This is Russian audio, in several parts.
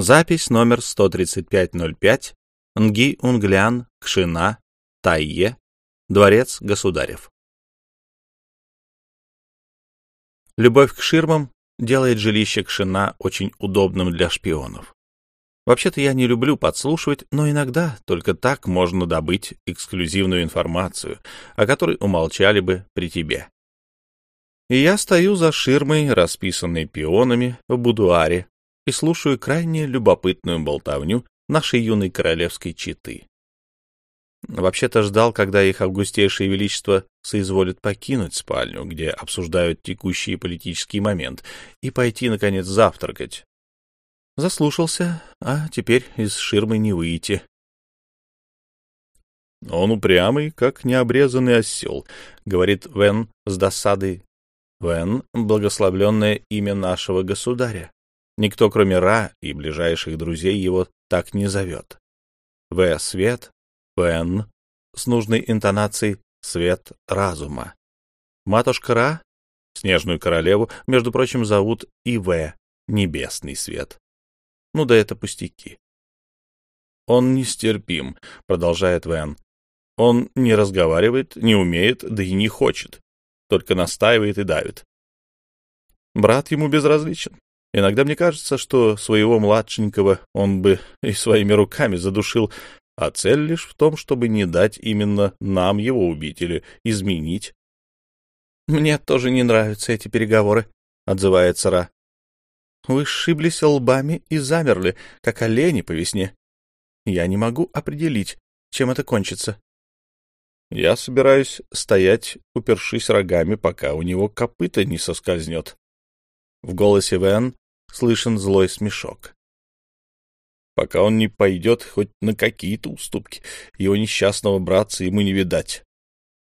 Запись номер 13505. Нги Унглян, Кшина, Тайе, Дворец Государев. Любовь к ширмам делает жилище Кшина очень удобным для шпионов. Вообще-то я не люблю подслушивать, но иногда только так можно добыть эксклюзивную информацию, о которой умолчали бы при тебе. И я стою за ширмой, расписанной пионами, в будуаре, и слушаю крайне любопытную болтовню нашей юной королевской четы. Вообще-то ждал, когда их августейшее величество соизволит покинуть спальню, где обсуждают текущий политический момент, и пойти, наконец, завтракать, Заслушался, а теперь из ширмы не выйти. Он упрямый, как необрезанный осел, — говорит Вен с досадой. Вен — благословленное имя нашего государя. Никто, кроме Ра и ближайших друзей, его так не зовет. В — свет, Вен — с нужной интонацией свет разума. Матушка Ра, снежную королеву, между прочим, зовут Иве, небесный свет. Ну да это пустяки. Он нестерпим, продолжает Вен. Он не разговаривает, не умеет, да и не хочет. Только настаивает и давит. Брат ему безразличен. Иногда мне кажется, что своего младшенького он бы и своими руками задушил, а цель лишь в том, чтобы не дать именно нам его убить или изменить. — Мне тоже не нравятся эти переговоры, — отзывается Ра. Вы сшиблись лбами и замерли, как олени по весне. Я не могу определить, чем это кончится. Я собираюсь стоять, упершись рогами, пока у него копыта не соскользнет. В голосе Вен слышен злой смешок. Пока он не пойдет хоть на какие-то уступки, его несчастного братца ему не видать.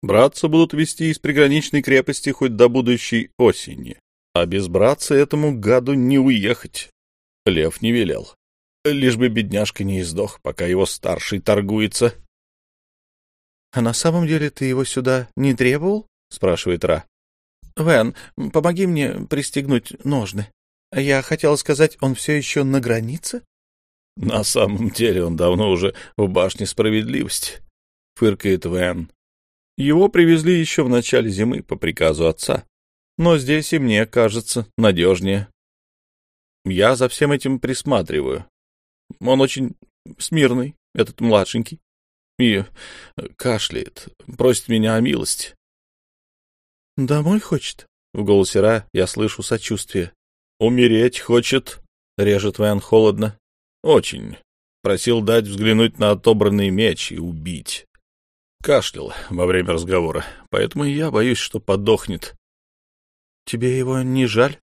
Братца будут вести из приграничной крепости хоть до будущей осени. А без братца этому гаду не уехать. Лев не велел. Лишь бы бедняжка не издох, пока его старший торгуется. — А на самом деле ты его сюда не требовал? — спрашивает Ра. — Вен, помоги мне пристегнуть ножны. Я хотела сказать, он все еще на границе? — На самом деле он давно уже в башне справедливости, — фыркает Вен. Его привезли еще в начале зимы по приказу отца но здесь и мне кажется надежнее. Я за всем этим присматриваю. Он очень смирный, этот младшенький, и кашляет, просит меня о милости. — Домой хочет? — в голосе Ра я слышу сочувствие. — Умереть хочет, — режет Вэн холодно. — Очень. Просил дать взглянуть на отобранный меч и убить. Кашлял во время разговора, поэтому я боюсь, что подохнет. Тебе его не жаль?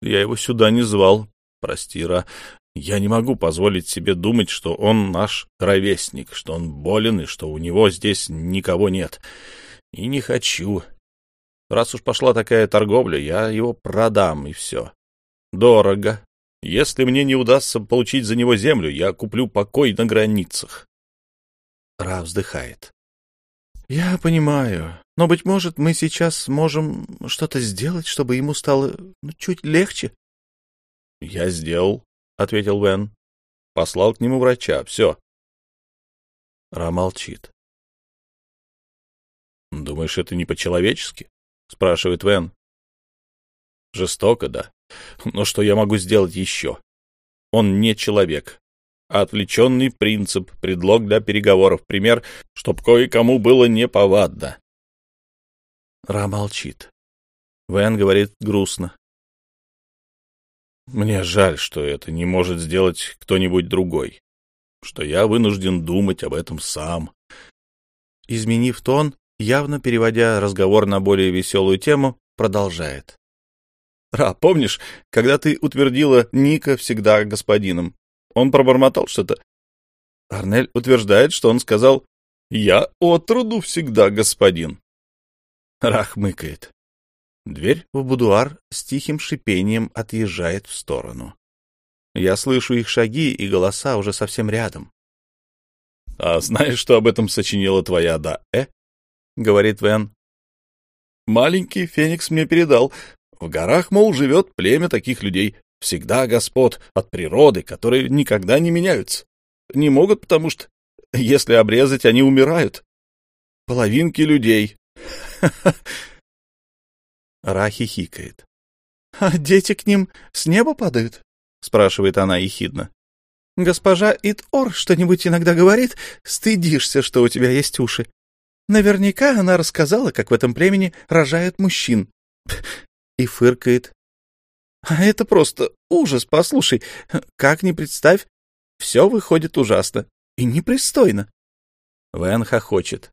Я его сюда не звал. Прости, Ра. Я не могу позволить себе думать, что он наш ровесник, что он болен и что у него здесь никого нет. И не хочу. Раз уж пошла такая торговля, я его продам, и все. Дорого. Если мне не удастся получить за него землю, я куплю покой на границах. Ра вздыхает. Я понимаю. Но, быть может, мы сейчас сможем что-то сделать, чтобы ему стало ну, чуть легче? — Я сделал, — ответил Вен. — Послал к нему врача. Все. Ра молчит. — Думаешь, это не по-человечески? — спрашивает Вен. — Жестоко, да. Но что я могу сделать еще? Он не человек а отвлеченный принцип, предлог для переговоров, пример, чтоб кое-кому было неповадно. Ра молчит. Вэн говорит грустно. Мне жаль, что это не может сделать кто-нибудь другой, что я вынужден думать об этом сам. Изменив тон, явно переводя разговор на более веселую тему, продолжает. Ра, помнишь, когда ты утвердила Ника всегда господином? Он пробормотал что-то. Арнель утверждает, что он сказал «Я отроду всегда господин». Рах мыкает. Дверь в будуар с тихим шипением отъезжает в сторону. Я слышу их шаги, и голоса уже совсем рядом. — А знаешь, что об этом сочинила твоя да-э? — говорит Вен. — Маленький Феникс мне передал. В горах, мол, живет племя таких людей. всегда господ от природы, которые никогда не меняются. Не могут, потому что, если обрезать, они умирают. Половинки людей. Ра хихикает. — А дети к ним с неба падают? — спрашивает она ехидно. — Госпожа Ит-Ор что-нибудь иногда говорит? Стыдишься, что у тебя есть уши. Наверняка она рассказала, как в этом племени рожают мужчин. И фыркает. А это просто ужас, послушай. Как ни представь, все выходит ужасно и непристойно. Вэн хохочет.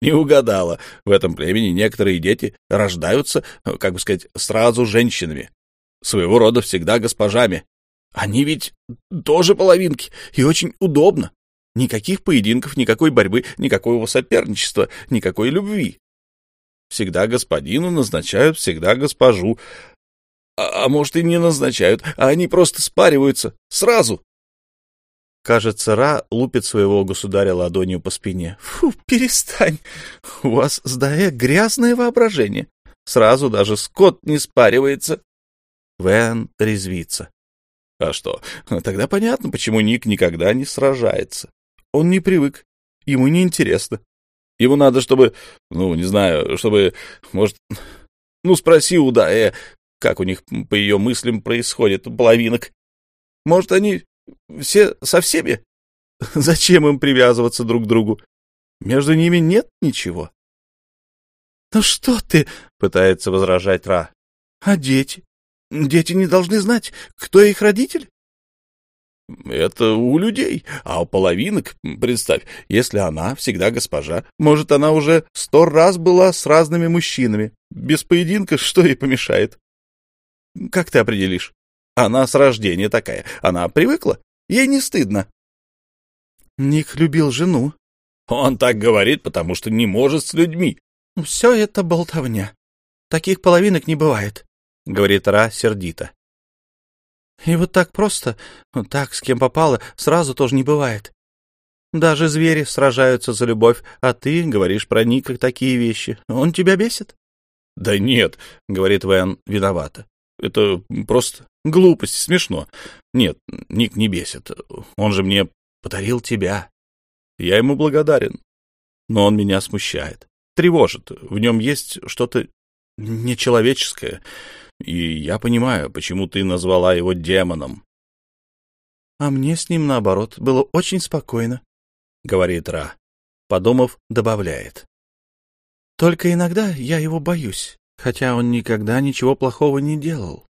Не угадала. В этом племени некоторые дети рождаются, как бы сказать, сразу женщинами. Своего рода всегда госпожами. Они ведь тоже половинки, и очень удобно. Никаких поединков, никакой борьбы, никакого соперничества, никакой любви. Всегда господину назначают, всегда госпожу. А, а может, и не назначают, а они просто спариваются. Сразу. Кажется, Ра лупит своего государя ладонью по спине. Фу, перестань. У вас с Даэ грязное воображение. Сразу даже скот не спаривается. Вэн резвится. А что, тогда понятно, почему Ник никогда не сражается. Он не привык, ему не интересно. Ему надо, чтобы, ну, не знаю, чтобы, может, ну, спроси у Даэ, как у них, по ее мыслям, происходит половинок. Может, они все со всеми? Зачем им привязываться друг к другу? Между ними нет ничего. — Ну что ты? — пытается возражать Ра. — А дети? Дети не должны знать, кто их родитель? — Это у людей, а у половинок, представь, если она всегда госпожа, может, она уже сто раз была с разными мужчинами. Без поединка что ей помешает? Как ты определишь? Она с рождения такая. Она привыкла. Ей не стыдно. Ник любил жену. Он так говорит, потому что не может с людьми. Все это болтовня. Таких половинок не бывает, — говорит Ра сердито. И вот так просто, так, с кем попало, сразу тоже не бывает. Даже звери сражаются за любовь, а ты говоришь про Ника такие вещи. Он тебя бесит? — Да нет, — говорит Вэн виновато. Это просто глупость, смешно. Нет, Ник не бесит. Он же мне подарил тебя. Я ему благодарен. Но он меня смущает, тревожит. В нем есть что-то нечеловеческое. И я понимаю, почему ты назвала его демоном. — А мне с ним, наоборот, было очень спокойно, — говорит Ра. Подумав, добавляет. — Только иногда я его боюсь хотя он никогда ничего плохого не делал.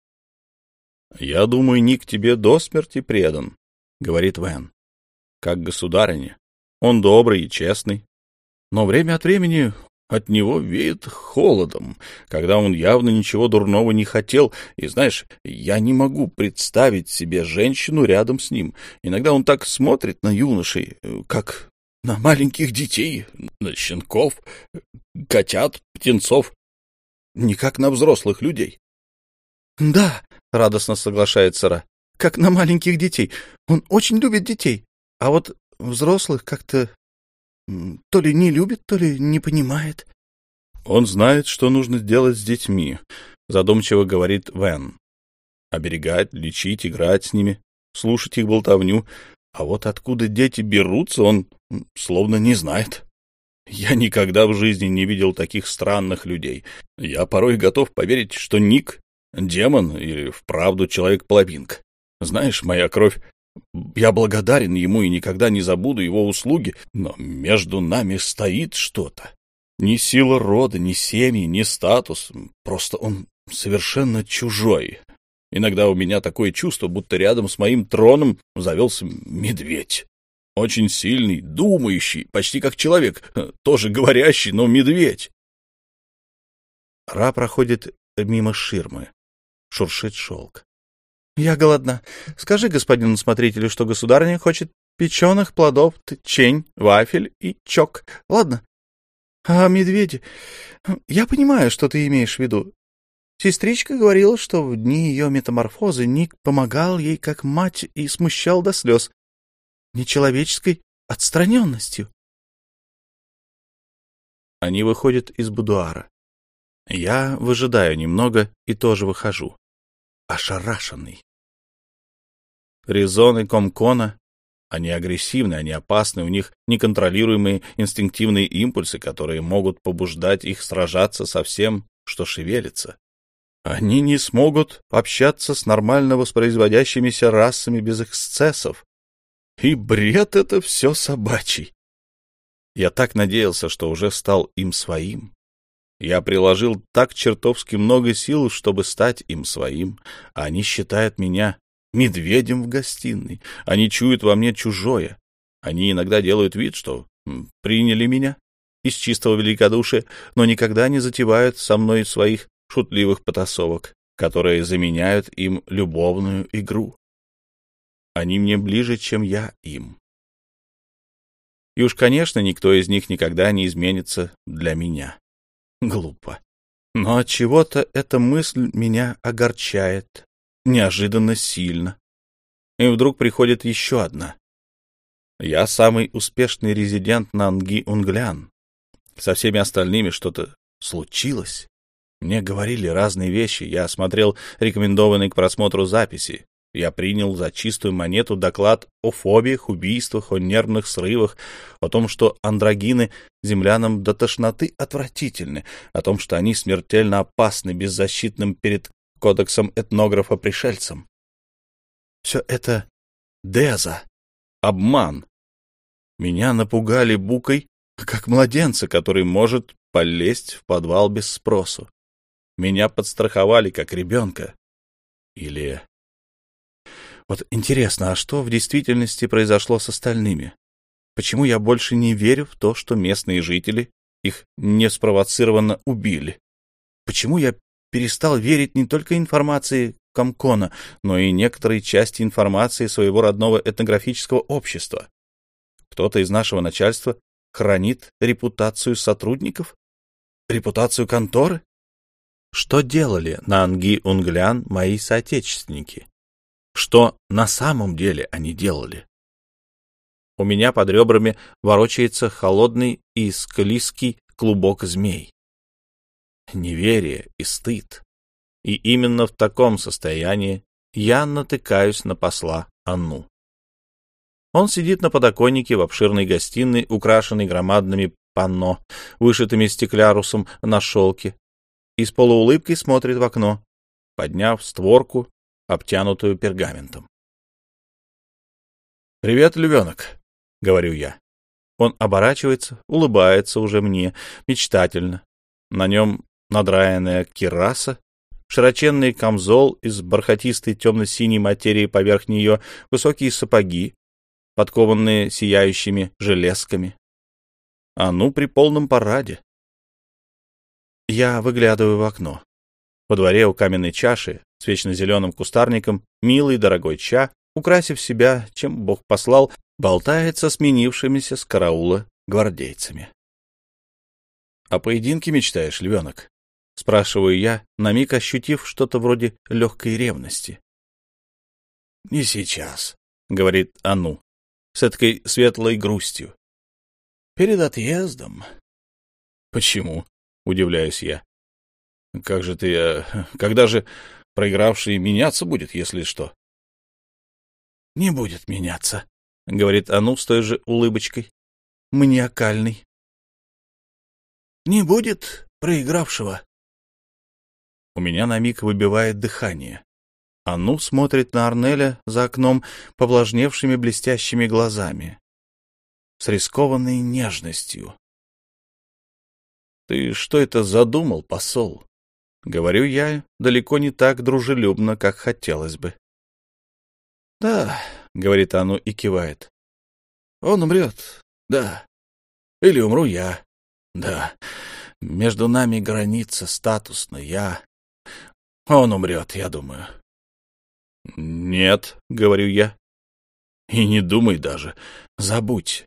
— Я думаю, Ник тебе до смерти предан, — говорит Вэн. — Как государыня. Он добрый и честный. Но время от времени от него веет холодом, когда он явно ничего дурного не хотел. И знаешь, я не могу представить себе женщину рядом с ним. Иногда он так смотрит на юношей, как на маленьких детей, на щенков, котят, птенцов не как на взрослых людей. — Да, — радостно соглашается Ра, — как на маленьких детей. Он очень любит детей, а вот взрослых как-то то ли не любит, то ли не понимает. — Он знает, что нужно делать с детьми, — задумчиво говорит Вен. Оберегать, лечить, играть с ними, слушать их болтовню. А вот откуда дети берутся, он словно не знает. Я никогда в жизни не видел таких странных людей. Я порой готов поверить, что Ник — демон или вправду человек-половинка. Знаешь, моя кровь... Я благодарен ему и никогда не забуду его услуги, но между нами стоит что-то. Ни сила рода, ни семьи, ни статус. Просто он совершенно чужой. Иногда у меня такое чувство, будто рядом с моим троном завелся медведь. Очень сильный, думающий, почти как человек, тоже говорящий, но медведь. Ра проходит мимо ширмы. Шуршит шелк. — Я голодна. Скажи господину смотрителю, что государыня хочет печеных плодов, тчень, вафель и чок. Ладно? А медведи... Я понимаю, что ты имеешь в виду. Сестричка говорила, что в дни ее метаморфозы Ник помогал ей как мать и смущал до слез нечеловеческой отстраненностью. Они выходят из будуара. Я выжидаю немного и тоже выхожу. Ошарашенный. резоны Комкона. Они агрессивны, они опасны, у них неконтролируемые инстинктивные импульсы, которые могут побуждать их сражаться со всем, что шевелится. Они не смогут общаться с нормально воспроизводящимися расами без эксцессов. И бред это все собачий. Я так надеялся, что уже стал им своим. Я приложил так чертовски много сил, чтобы стать им своим, они считают меня медведем в гостиной. Они чуют во мне чужое. Они иногда делают вид, что приняли меня из чистого великодушия, но никогда не затевают со мной своих шутливых потасовок, которые заменяют им любовную игру. Они мне ближе, чем я им. И уж, конечно, никто из них никогда не изменится для меня. Глупо. Но от чего-то эта мысль меня огорчает неожиданно сильно. И вдруг приходит еще одна. Я самый успешный резидент на Анги-Унглян. Со всеми остальными что-то случилось. Мне говорили разные вещи, я смотрел рекомендованные к просмотру записи. Я принял за чистую монету доклад о фобиях, убийствах, о нервных срывах, о том, что андрогины землянам до тошноты отвратительны, о том, что они смертельно опасны беззащитным перед кодексом этнографа-пришельцам. Все это деза, обман. Меня напугали букой, как младенца, который может полезть в подвал без спросу. Меня подстраховали как ребенка. Или... Вот интересно, а что в действительности произошло с остальными? Почему я больше не верю в то, что местные жители их неспровоцированно убили? Почему я перестал верить не только информации Комкона, но и некоторой части информации своего родного этнографического общества? Кто-то из нашего начальства хранит репутацию сотрудников? Репутацию конторы? Что делали на Анги-Унглян мои соотечественники? Что на самом деле они делали? У меня под ребрами ворочается холодный и склизкий клубок змей. Неверие и стыд. И именно в таком состоянии я натыкаюсь на посла Анну. Он сидит на подоконнике в обширной гостиной, украшенной громадными панно, вышитыми стеклярусом на шелке, и с полуулыбкой смотрит в окно, подняв створку, обтянутую пергаментом. «Привет, львенок», — говорю я. Он оборачивается, улыбается уже мне, мечтательно. На нем надраенная кираса, широченный камзол из бархатистой темно-синей материи поверх нее, высокие сапоги, подкованные сияющими железками. А ну, при полном параде. Я выглядываю в окно. Во дворе у каменной чаши с вечно зеленым кустарником милый дорогой ча, украсив себя, чем Бог послал, болтается сменившимися с караула гвардейцами. — О поединке мечтаешь, львенок? — спрашиваю я, на миг ощутив что-то вроде легкой ревности. — Не сейчас, — говорит Ану, с этой светлой грустью. — Перед отъездом. — Почему? — удивляюсь я. — Как же ты... Э, когда же проигравший меняться будет, если что? — Не будет меняться, — говорит Ану с той же улыбочкой. — Маниакальный. — Не будет проигравшего. У меня на миг выбивает дыхание. Ану смотрит на Арнеля за окном повлажневшими блестящими глазами, с рискованной нежностью. Ты что это задумал, посол? Говорю я далеко не так дружелюбно, как хотелось бы. Да, говорит оно и кивает. Он умрет, да. Или умру я, да. Между нами граница статусная, я. Он умрет, я думаю. Нет, говорю я. И не думай даже. Забудь.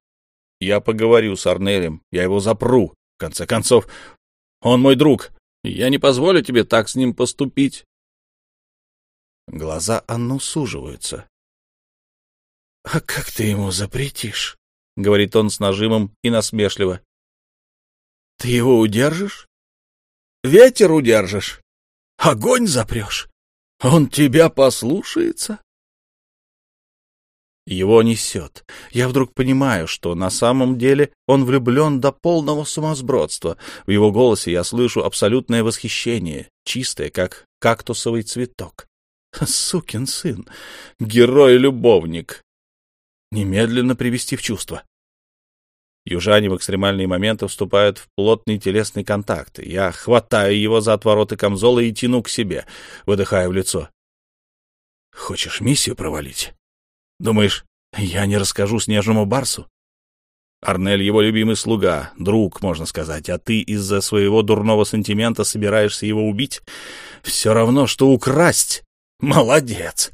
Я поговорю с Арнелем, я его запру. В конце концов, он мой друг. Я не позволю тебе так с ним поступить. Глаза Анну суживаются. — А как ты ему запретишь? — говорит он с нажимом и насмешливо. — Ты его удержишь? Ветер удержишь? Огонь запрешь? Он тебя послушается? Его несет. Я вдруг понимаю, что на самом деле он влюблен до полного сумасбродства. В его голосе я слышу абсолютное восхищение, чистое, как кактусовый цветок. Сукин сын, герой-любовник. Немедленно привести в чувство. Южане в экстремальные моменты вступают в плотный телесный контакт. Я хватаю его за отвороты камзола и тяну к себе, выдыхая в лицо. «Хочешь миссию провалить?» Думаешь, я не расскажу снежному барсу? Арнель его любимый слуга, друг, можно сказать, а ты из-за своего дурного сантимента собираешься его убить? Все равно, что украсть. Молодец!»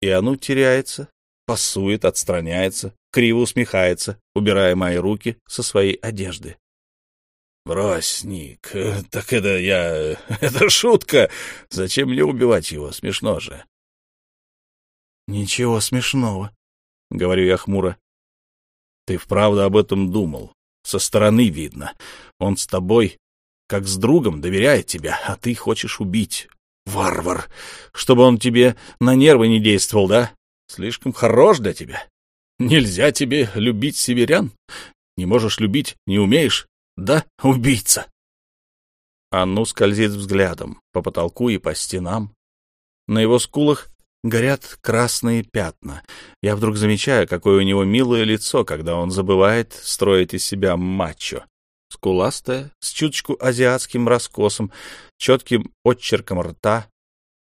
И Ану теряется, пасует, отстраняется, криво усмехается, убирая мои руки со своей одежды. «Брось, Ник, так это я... Это шутка! Зачем мне убивать его? Смешно же!» «Ничего смешного», — говорю я хмуро. «Ты вправду об этом думал. Со стороны видно. Он с тобой, как с другом, доверяет тебя, а ты хочешь убить. Варвар! Чтобы он тебе на нервы не действовал, да? Слишком хорош для тебя. Нельзя тебе любить северян. Не можешь любить, не умеешь. Да, убийца!» Анну скользит взглядом по потолку и по стенам. На его скулах горят красные пятна. Я вдруг замечаю, какое у него милое лицо, когда он забывает строить из себя мачо. Скуластое, с чуточку азиатским раскосом, четким отчерком рта,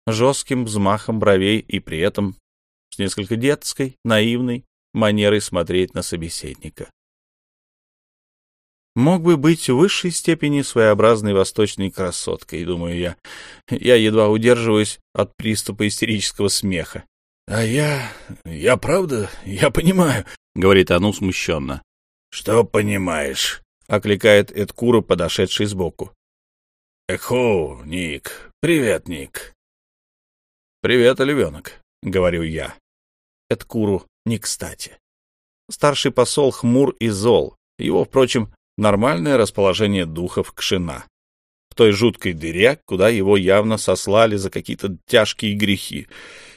жестким взмахом бровей и при этом с несколько детской, наивной манерой смотреть на собеседника мог бы быть в высшей степени своеобразной восточной красоткой, думаю я. Я едва удерживаюсь от приступа истерического смеха. — А я... я правда... я понимаю, — говорит Ану смущенно. — Что понимаешь? — окликает Эдкура, подошедший сбоку. — Эхо, Ник. Привет, Ник. — Привет, оливенок, — говорю я. Эдкуру не кстати. Старший посол хмур и зол. Его, впрочем, нормальное расположение духов Кшина. В той жуткой дыре, куда его явно сослали за какие-то тяжкие грехи.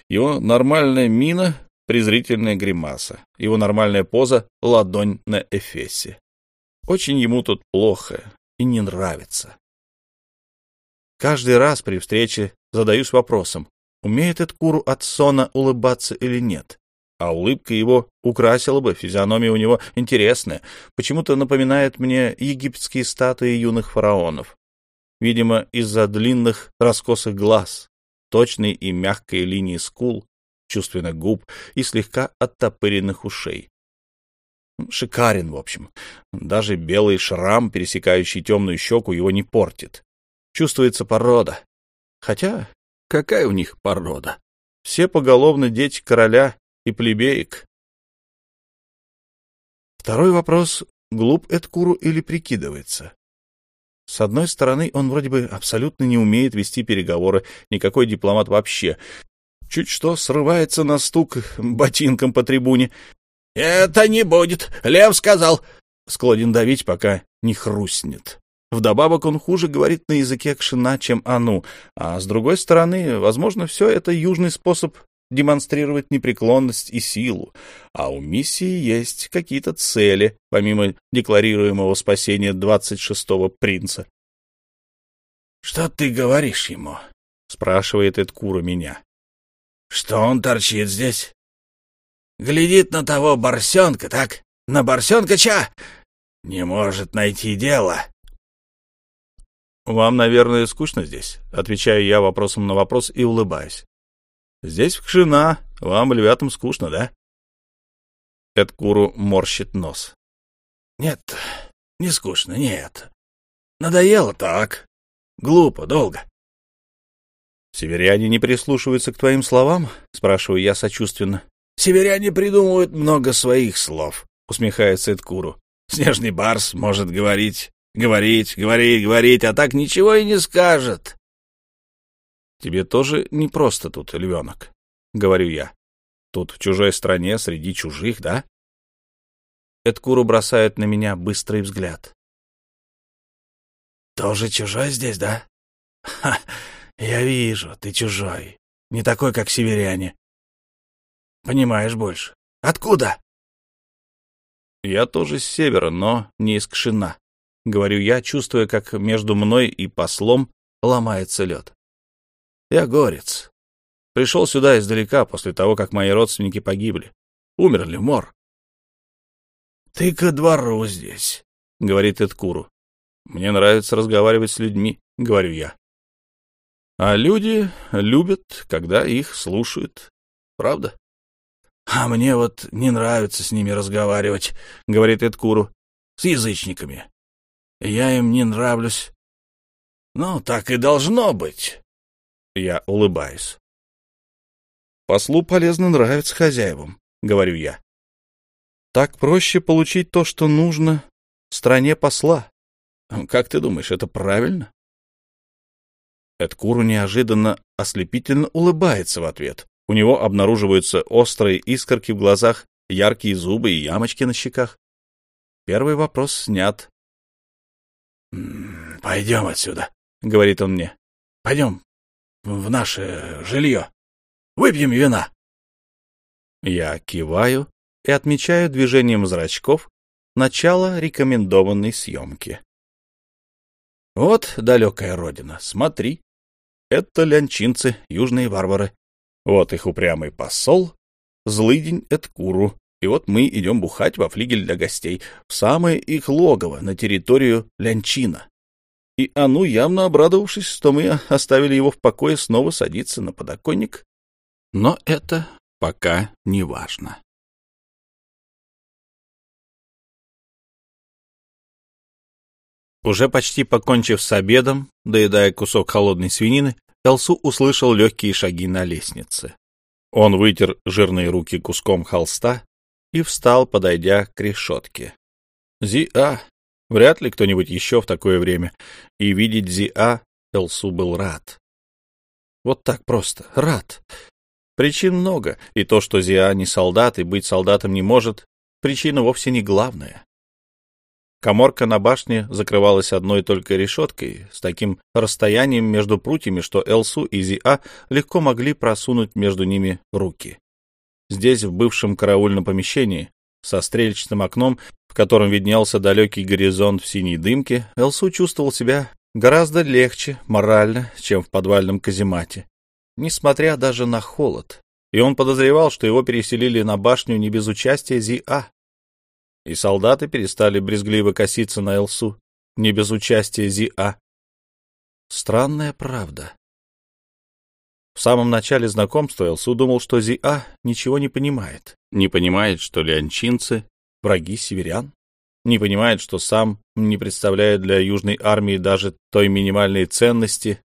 Его нормальная мина — презрительная гримаса. Его нормальная поза — ладонь на эфесе. Очень ему тут плохо и не нравится. Каждый раз при встрече задаюсь вопросом, умеет Эдкуру от сона улыбаться или нет а улыбка его украсила бы, физиономия у него интересная, почему-то напоминает мне египетские статуи юных фараонов. Видимо, из-за длинных раскосых глаз, точной и мягкой линии скул, чувственных губ и слегка оттопыренных ушей. Шикарен, в общем. Даже белый шрам, пересекающий темную щеку, его не портит. Чувствуется порода. Хотя, какая у них порода? Все поголовно дети короля и плебеек. Второй вопрос — глуп Эдкуру или прикидывается? С одной стороны, он вроде бы абсолютно не умеет вести переговоры, никакой дипломат вообще. Чуть что срывается на стук ботинком по трибуне. «Это не будет, Лев сказал!» Склонен давить, пока не хрустнет. Вдобавок он хуже говорит на языке кшина, чем ану, а с другой стороны, возможно, все это южный способ демонстрировать непреклонность и силу, а у миссии есть какие-то цели, помимо декларируемого спасения двадцать шестого принца. — Что ты говоришь ему? — спрашивает Эдкура меня. — Что он торчит здесь? Глядит на того борсенка, так? На борсенка ча? Не может найти дело. — Вам, наверное, скучно здесь? — отвечаю я вопросом на вопрос и улыбаюсь. Здесь в Кшина, вам, ребятам, скучно, да? Эдкуру морщит нос. Нет, не скучно, нет. Надоело так. Глупо, долго. Северяне не прислушиваются к твоим словам? Спрашиваю я сочувственно. Северяне придумывают много своих слов, усмехается Эдкуру. Снежный барс может говорить, говорить, говорить, говорить, а так ничего и не скажет. Тебе тоже не просто тут, львенок, — говорю я. Тут в чужой стране, среди чужих, да? Эдкуру бросает на меня быстрый взгляд. Тоже чужой здесь, да? Ха, я вижу, ты чужой. Не такой, как северяне. понимаешь больше. Откуда?» «Я тоже с севера, но не из Кшина», — говорю я, чувствуя, как между мной и послом ломается лед. «Я горец. Пришел сюда издалека после того, как мои родственники погибли. Умерли, Мор». «Ты ко двору здесь», — говорит Эдкуру. «Мне нравится разговаривать с людьми», — говорю я. А люди любят, когда их слушают. Правда? — А мне вот не нравится с ними разговаривать, — говорит Эдкуру, — с язычниками. Я им не нравлюсь. Ну, так и должно быть. Я улыбаюсь. Послу полезно нравиться хозяевам, — говорю я. Так проще получить то, что нужно стране посла. Как ты думаешь, это правильно? Эдкуру неожиданно ослепительно улыбается в ответ. У него обнаруживаются острые искорки в глазах, яркие зубы и ямочки на щеках. Первый вопрос снят. «Пойдем отсюда», — говорит он мне. «Пойдем в наше жилье. Выпьем вина». Я киваю и отмечаю движением зрачков начало рекомендованной съемки. Вот далекая родина, смотри. Это лянчинцы, южные варвары. Вот их упрямый посол, злыдень Эткуру. И вот мы идем бухать во флигель для гостей, в самое их логово, на территорию Лянчина. И Ану, явно обрадовавшись, что мы оставили его в покое, снова садится на подоконник. Но это пока не важно. Уже почти покончив с обедом, доедая кусок холодной свинины, Элсу услышал легкие шаги на лестнице. Он вытер жирные руки куском холста и встал, подойдя к решетке. Зи-А! Вряд ли кто-нибудь еще в такое время. И видеть Зи-А Элсу был рад. Вот так просто. Рад. Причин много, и то, что Зиа не солдат и быть солдатом не может, причина вовсе не главная. Коморка на башне закрывалась одной только решеткой, с таким расстоянием между прутьями, что Элсу и Зиа легко могли просунуть между ними руки. Здесь, в бывшем караульном помещении, со стрельчатым окном, в котором виднелся далекий горизонт в синей дымке, Элсу чувствовал себя гораздо легче морально, чем в подвальном каземате, несмотря даже на холод. И он подозревал, что его переселили на башню не без участия Зи-А, и солдаты перестали брезгливо коситься на Элсу, не без участия Зи-А. Странная правда. В самом начале знакомства Элсу думал, что Зи-А ничего не понимает. Не понимает, что лианчинцы — враги северян. Не понимает, что сам не представляет для Южной армии даже той минимальной ценности,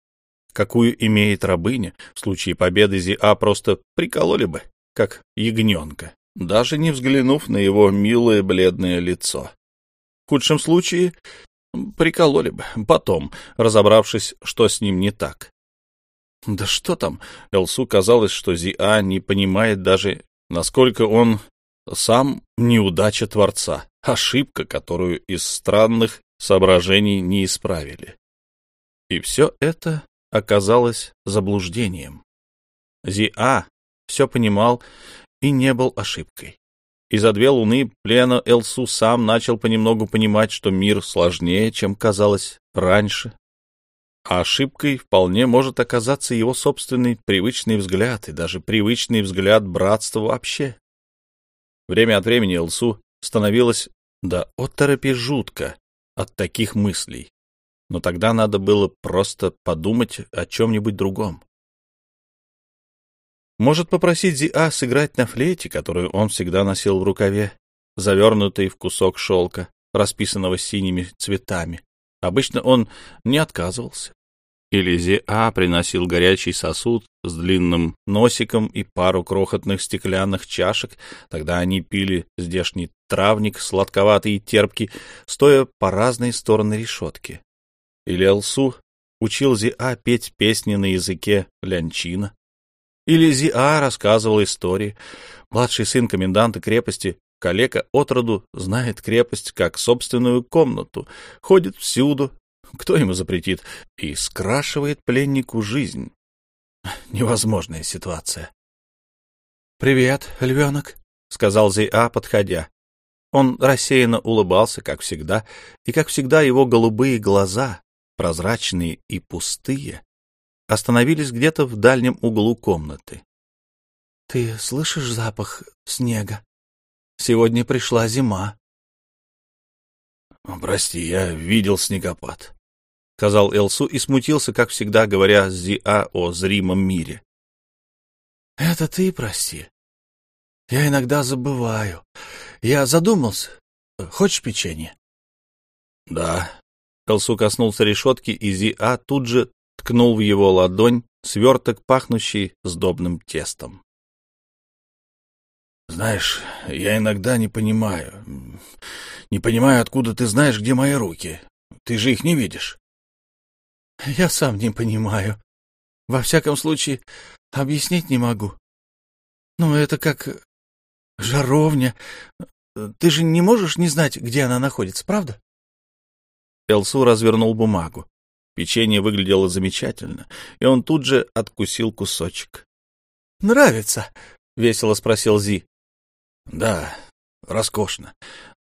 какую имеет рабыня. В случае победы Зи-А просто прикололи бы, как ягненка даже не взглянув на его милое бледное лицо. В худшем случае прикололи бы, потом, разобравшись, что с ним не так. Да что там, Элсу казалось, что Зиа не понимает даже, насколько он сам неудача Творца, ошибка, которую из странных соображений не исправили. И все это оказалось заблуждением. Зиа все понимал и не был ошибкой. И за две луны плена Элсу сам начал понемногу понимать, что мир сложнее, чем казалось раньше. А ошибкой вполне может оказаться его собственный привычный взгляд и даже привычный взгляд братства вообще. Время от времени Элсу становилось до оторопи жутко от таких мыслей. Но тогда надо было просто подумать о чем-нибудь другом. Может попросить Зиа сыграть на флейте, которую он всегда носил в рукаве, завернутый в кусок шелка, расписанного синими цветами. Обычно он не отказывался. Или Зиа приносил горячий сосуд с длинным носиком и пару крохотных стеклянных чашек, тогда они пили здешний травник, сладковатый и терпкий, стоя по разные стороны решетки. Или Алсу учил Зиа петь песни на языке лянчина, или Зиа рассказывал истории. Младший сын коменданта крепости, калека отроду, знает крепость как собственную комнату, ходит всюду, кто ему запретит, и скрашивает пленнику жизнь. Невозможная ситуация. «Привет, львенок», — сказал Зиа, подходя. Он рассеянно улыбался, как всегда, и, как всегда, его голубые глаза, прозрачные и пустые, остановились где-то в дальнем углу комнаты. — Ты слышишь запах снега? Сегодня пришла зима. — Прости, я видел снегопад, — сказал Элсу и смутился, как всегда, говоря с Зиа о зримом мире. — Это ты прости. Я иногда забываю. Я задумался. Хочешь печенье? — Да. Элсу коснулся решетки, и Зиа тут же ткнул в его ладонь сверток, пахнущий сдобным тестом. «Знаешь, я иногда не понимаю. Не понимаю, откуда ты знаешь, где мои руки. Ты же их не видишь». «Я сам не понимаю. Во всяком случае, объяснить не могу. Ну, это как жаровня. Ты же не можешь не знать, где она находится, правда?» Элсу развернул бумагу. Печенье выглядело замечательно, и он тут же откусил кусочек. «Нравится?» — весело спросил Зи. «Да, роскошно.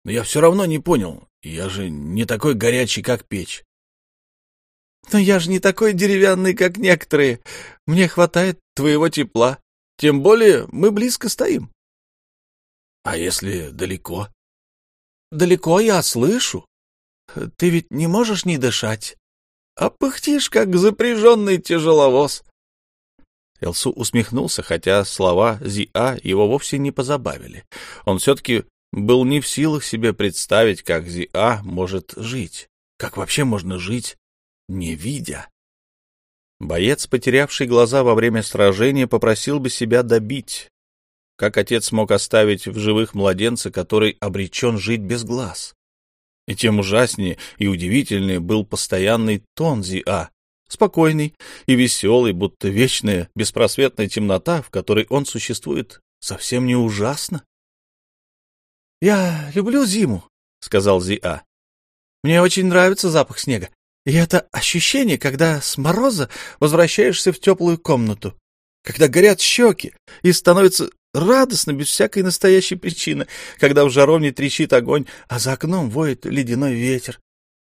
Но я все равно не понял. Я же не такой горячий, как печь». «Но я же не такой деревянный, как некоторые. Мне хватает твоего тепла. Тем более мы близко стоим». «А если далеко?» «Далеко я слышу. Ты ведь не можешь не дышать а пыхтишь, как запряженный тяжеловоз. Элсу усмехнулся, хотя слова Зиа его вовсе не позабавили. Он все-таки был не в силах себе представить, как Зиа может жить. Как вообще можно жить, не видя? Боец, потерявший глаза во время сражения, попросил бы себя добить. Как отец мог оставить в живых младенца, который обречен жить без глаз? И тем ужаснее и удивительнее был постоянный тон Зиа, спокойный и веселый, будто вечная беспросветная темнота, в которой он существует, совсем не ужасно. — Я люблю зиму, — сказал Зиа. — Мне очень нравится запах снега. И это ощущение, когда с мороза возвращаешься в теплую комнату, когда горят щеки и становится радостно, без всякой настоящей причины, когда в жаровне трещит огонь, а за окном воет ледяной ветер.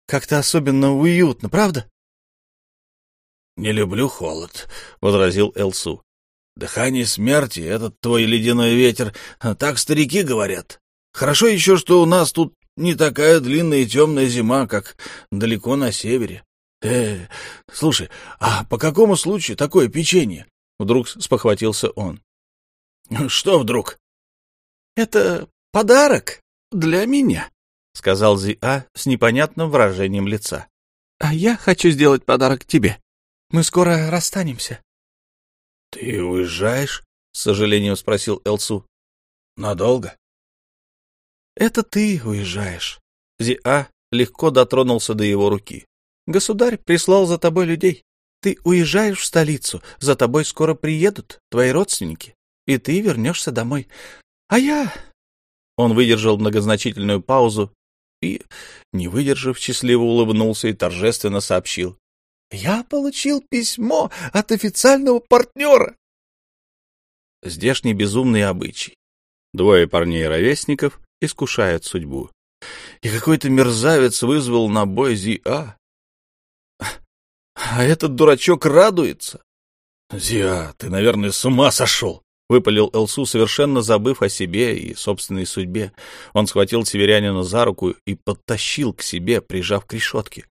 Как-то особенно уютно, правда? — Не люблю холод, — возразил Элсу. — Дыхание смерти — этот твой ледяной ветер, так старики говорят. Хорошо еще, что у нас тут не такая длинная и темная зима, как далеко на севере. Э, слушай, а по какому случаю такое печенье? Вдруг спохватился он. — Что вдруг? — Это подарок для меня, — сказал Зиа с непонятным выражением лица. — А я хочу сделать подарок тебе. Мы скоро расстанемся. — Ты уезжаешь? — с сожалением спросил Элсу. — Надолго? — Это ты уезжаешь. Зиа легко дотронулся до его руки. — Государь прислал за тобой людей. Ты уезжаешь в столицу, за тобой скоро приедут твои родственники и ты вернешься домой. А я...» Он выдержал многозначительную паузу и, не выдержав, счастливо улыбнулся и торжественно сообщил. «Я получил письмо от официального партнера!» Здешний безумный обычай. Двое парней-ровесников искушают судьбу. И какой-то мерзавец вызвал на бой Зиа. А этот дурачок радуется. — Зиа, ты, наверное, с ума сошел! — выпалил Элсу, совершенно забыв о себе и собственной судьбе. Он схватил северянина за руку и подтащил к себе, прижав к решетке.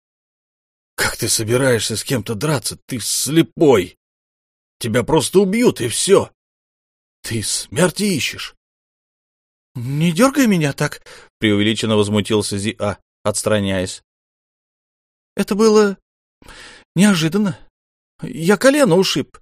— Как ты собираешься с кем-то драться? Ты слепой! Тебя просто убьют, и все! Ты смерти ищешь! — Не дергай меня так! — преувеличенно возмутился Зиа, отстраняясь. — Это было неожиданно. Я колено ушиб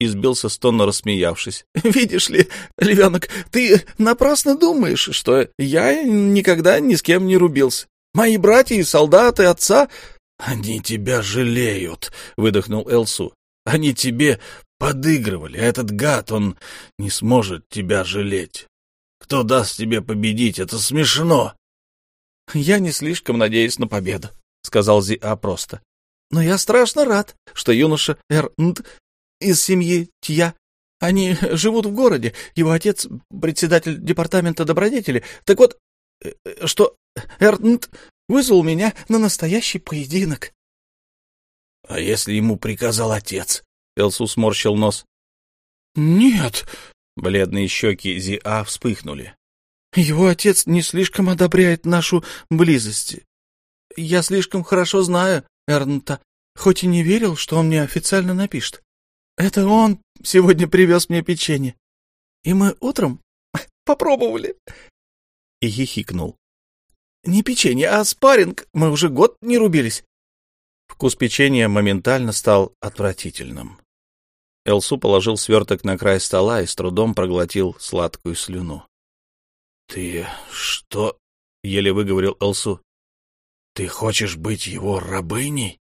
и сбился с тона, рассмеявшись. — Видишь ли, львенок, ты напрасно думаешь, что я никогда ни с кем не рубился. Мои братья и солдаты отца... — Они тебя жалеют, — выдохнул Элсу. — Они тебе подыгрывали, этот гад, он не сможет тебя жалеть. Кто даст тебе победить? Это смешно. — Я не слишком надеюсь на победу, — сказал Зиа просто. — Но я страшно рад, что юноша Эрнд из семьи Тья Они живут в городе. Его отец — председатель департамента добродетели. Так вот, э, что Эрнт вызвал меня на настоящий поединок. — А если ему приказал отец? — Элсу сморщил нос. — Нет. Бледные щеки Зиа вспыхнули. — Его отец не слишком одобряет нашу близость. Я слишком хорошо знаю Эрнта, хоть и не верил, что он мне официально напишет. Это он сегодня привез мне печенье. И мы утром попробовали. И хихикнул. Не печенье, а спарринг. Мы уже год не рубились. Вкус печенья моментально стал отвратительным. Элсу положил сверток на край стола и с трудом проглотил сладкую слюну. — Ты что? — еле выговорил Элсу. — Ты хочешь быть его рабыней?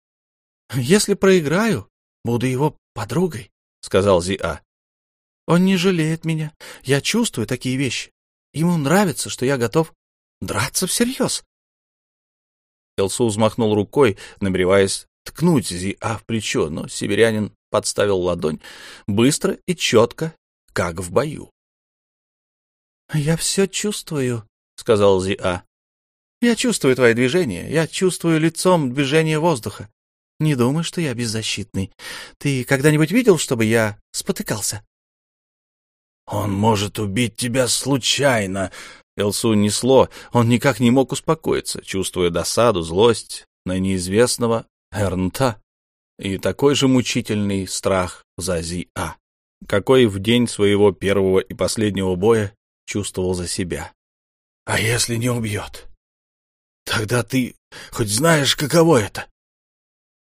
— Если проиграю, буду его подругой, — сказал Зиа. — Он не жалеет меня. Я чувствую такие вещи. Ему нравится, что я готов драться всерьез. Элсу взмахнул рукой, намереваясь ткнуть Зиа в плечо, но северянин подставил ладонь быстро и четко, как в бою. — Я все чувствую, — сказал Зиа. — Я чувствую твои движения, я чувствую лицом движение воздуха. Не думай, что я беззащитный. Ты когда-нибудь видел, чтобы я спотыкался? — Он может убить тебя случайно. Элсу несло, он никак не мог успокоиться, чувствуя досаду, злость на неизвестного Эрнта и такой же мучительный страх за Зи-А, какой в день своего первого и последнего боя чувствовал за себя. — А если не убьет? Тогда ты хоть знаешь, каково это?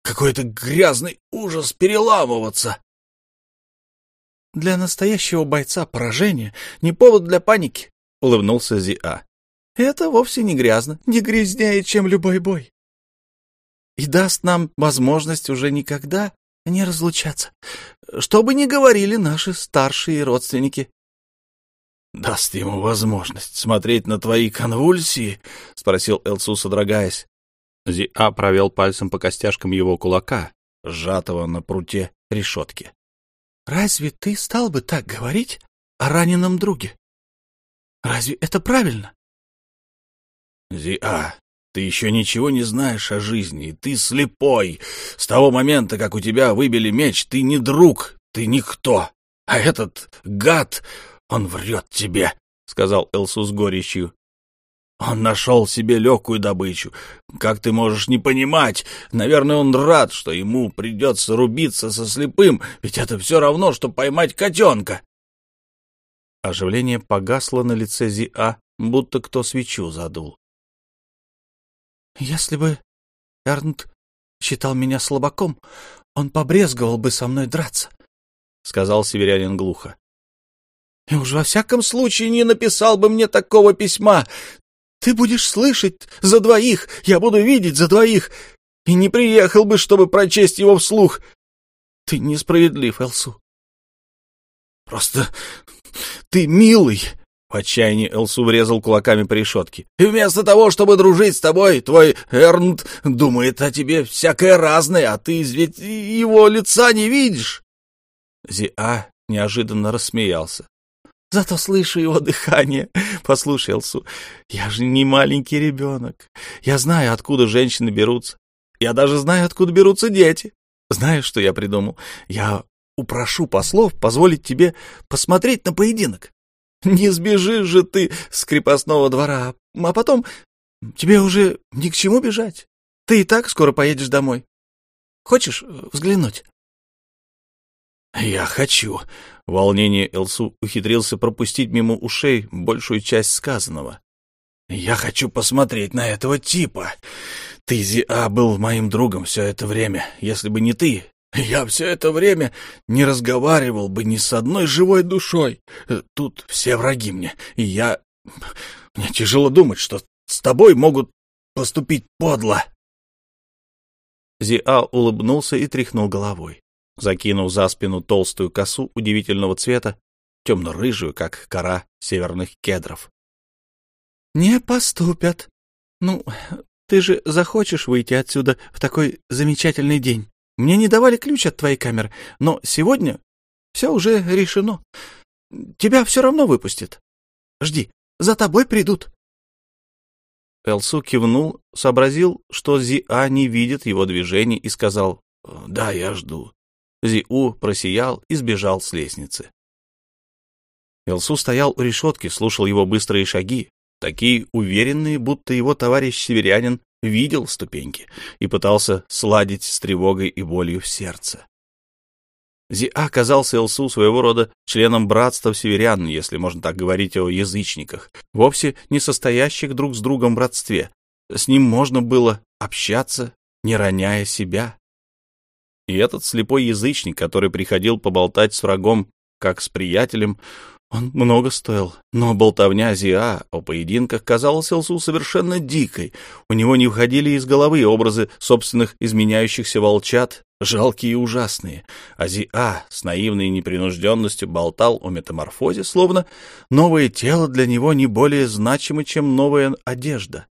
Какой-то грязный ужас переламываться. Для настоящего бойца поражение не повод для паники, — улыбнулся Зиа. Это вовсе не грязно, не грязнее, чем любой бой. И даст нам возможность уже никогда не разлучаться, что бы ни говорили наши старшие родственники. — Даст ему возможность смотреть на твои конвульсии? — спросил Элсу, содрогаясь. Зиа провел пальцем по костяшкам его кулака, сжатого на пруте решетки. — Разве ты стал бы так говорить о раненом друге? Разве это правильно? — Зиа, ты еще ничего не знаешь о жизни, ты слепой. С того момента, как у тебя выбили меч, ты не друг, ты никто. А этот гад, он врет тебе, — сказал Элсу с горечью. Он нашел себе легкую добычу. Как ты можешь не понимать? Наверное, он рад, что ему придется рубиться со слепым, ведь это все равно, что поймать котенка. Оживление погасло на лице Зиа, будто кто свечу задул. — Если бы Эрнт считал меня слабаком, он побрезговал бы со мной драться, — сказал северянин глухо. — И уж во всяком случае не написал бы мне такого письма. Ты будешь слышать за двоих, я буду видеть за двоих, и не приехал бы, чтобы прочесть его вслух. Ты несправедлив, Элсу. Просто ты милый, в отчаянии Элсу врезал кулаками по решетке. «И вместо того, чтобы дружить с тобой, твой Эрнт думает о тебе всякое разное, а ты ведь его лица не видишь!» Зиа неожиданно рассмеялся. Зато слышу его дыхание. Послушай, Элсу, я же не маленький ребенок. Я знаю, откуда женщины берутся. Я даже знаю, откуда берутся дети. Знаешь, что я придумал? Я упрошу послов позволить тебе посмотреть на поединок. Не сбежишь же ты с крепостного двора, а потом тебе уже ни к чему бежать. Ты и так скоро поедешь домой. Хочешь взглянуть? «Я хочу». В волнении Элсу ухитрился пропустить мимо ушей большую часть сказанного. «Я хочу посмотреть на этого типа. Ты, Зиа, был моим другом все это время. Если бы не ты, я все это время не разговаривал бы ни с одной живой душой. Тут все враги мне, и я... Мне тяжело думать, что с тобой могут поступить подло». Зиа улыбнулся и тряхнул головой закинув за спину толстую косу удивительного цвета, темно-рыжую, как кора северных кедров. — Не поступят. Ну, ты же захочешь выйти отсюда в такой замечательный день. Мне не давали ключ от твоей камеры, но сегодня Все уже решено. Тебя все равно выпустят. Жди, за тобой придут. Элсу кивнул, сообразил, что Зиа не видит его движений и сказал «Да, я жду». Зиу просиял и сбежал с лестницы. Элсу стоял у решетки, слушал его быстрые шаги, такие уверенные, будто его товарищ-северянин видел ступеньки и пытался сладить с тревогой и болью в сердце. Зиа оказался Элсу своего рода членом братства северян, если можно так говорить о язычниках, вовсе не состоящих друг с другом братстве. С ним можно было общаться, не роняя себя. И этот слепой язычник, который приходил поболтать с врагом, как с приятелем, он много стоил, но болтовня Зиа о поединках казалась Элсу совершенно дикой. У него не входили из головы образы собственных изменяющихся волчат, жалкие и ужасные. А Зиа с наивной непринужденностью болтал о метаморфозе, словно новое тело для него не более значимо, чем новая одежда.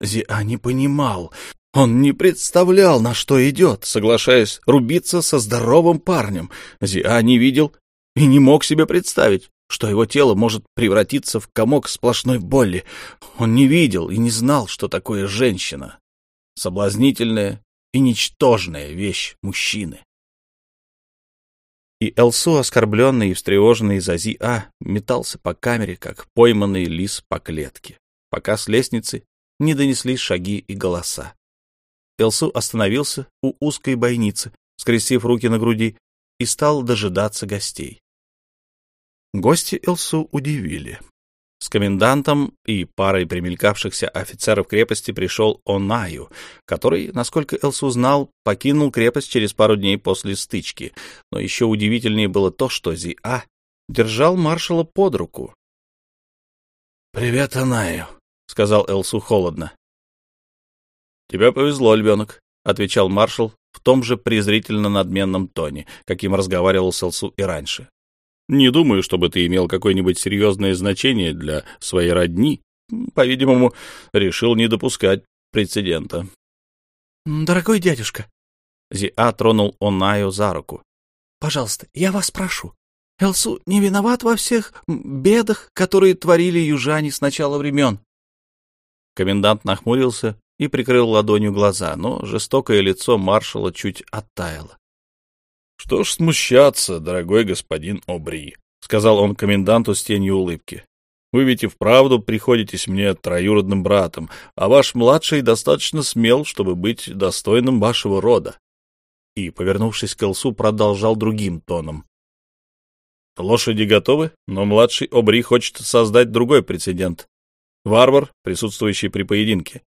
Зиа не понимал, он не представлял, на что идет, соглашаясь рубиться со здоровым парнем. Зиа не видел и не мог себе представить, что его тело может превратиться в комок сплошной боли. Он не видел и не знал, что такое женщина. Соблазнительная и ничтожная вещь мужчины. И Элсу, оскорбленный и встревоженный за Зи-А, метался по камере, как пойманный лис по клетке, пока с лестницы не донеслись шаги и голоса. Элсу остановился у узкой бойницы, скрестив руки на груди, и стал дожидаться гостей. Гости Элсу удивили. С комендантом и парой примелькавшихся офицеров крепости пришел Онаю, который, насколько Элсу знал, покинул крепость через пару дней после стычки. Но еще удивительнее было то, что Зи-А держал маршала под руку. «Привет, Онаю», — сказал Элсу холодно. «Тебе повезло, львенок», — отвечал маршал в том же презрительно-надменном тоне, каким разговаривал с Элсу и раньше. Не думаю, чтобы ты имел какое-нибудь серьезное значение для своей родни. По-видимому, решил не допускать прецедента. — Дорогой дядюшка, — Зиа тронул Онаю за руку, — пожалуйста, я вас прошу. Элсу не виноват во всех бедах, которые творили южане с начала времен. Комендант нахмурился и прикрыл ладонью глаза, но жестокое лицо маршала чуть оттаяло. — Что ж смущаться, дорогой господин Обри, — сказал он коменданту с тенью улыбки. — Вы ведь и вправду приходитесь мне троюродным братом, а ваш младший достаточно смел, чтобы быть достойным вашего рода. И, повернувшись к Элсу, продолжал другим тоном. — Лошади готовы, но младший Обри хочет создать другой прецедент. Варвар, присутствующий при поединке.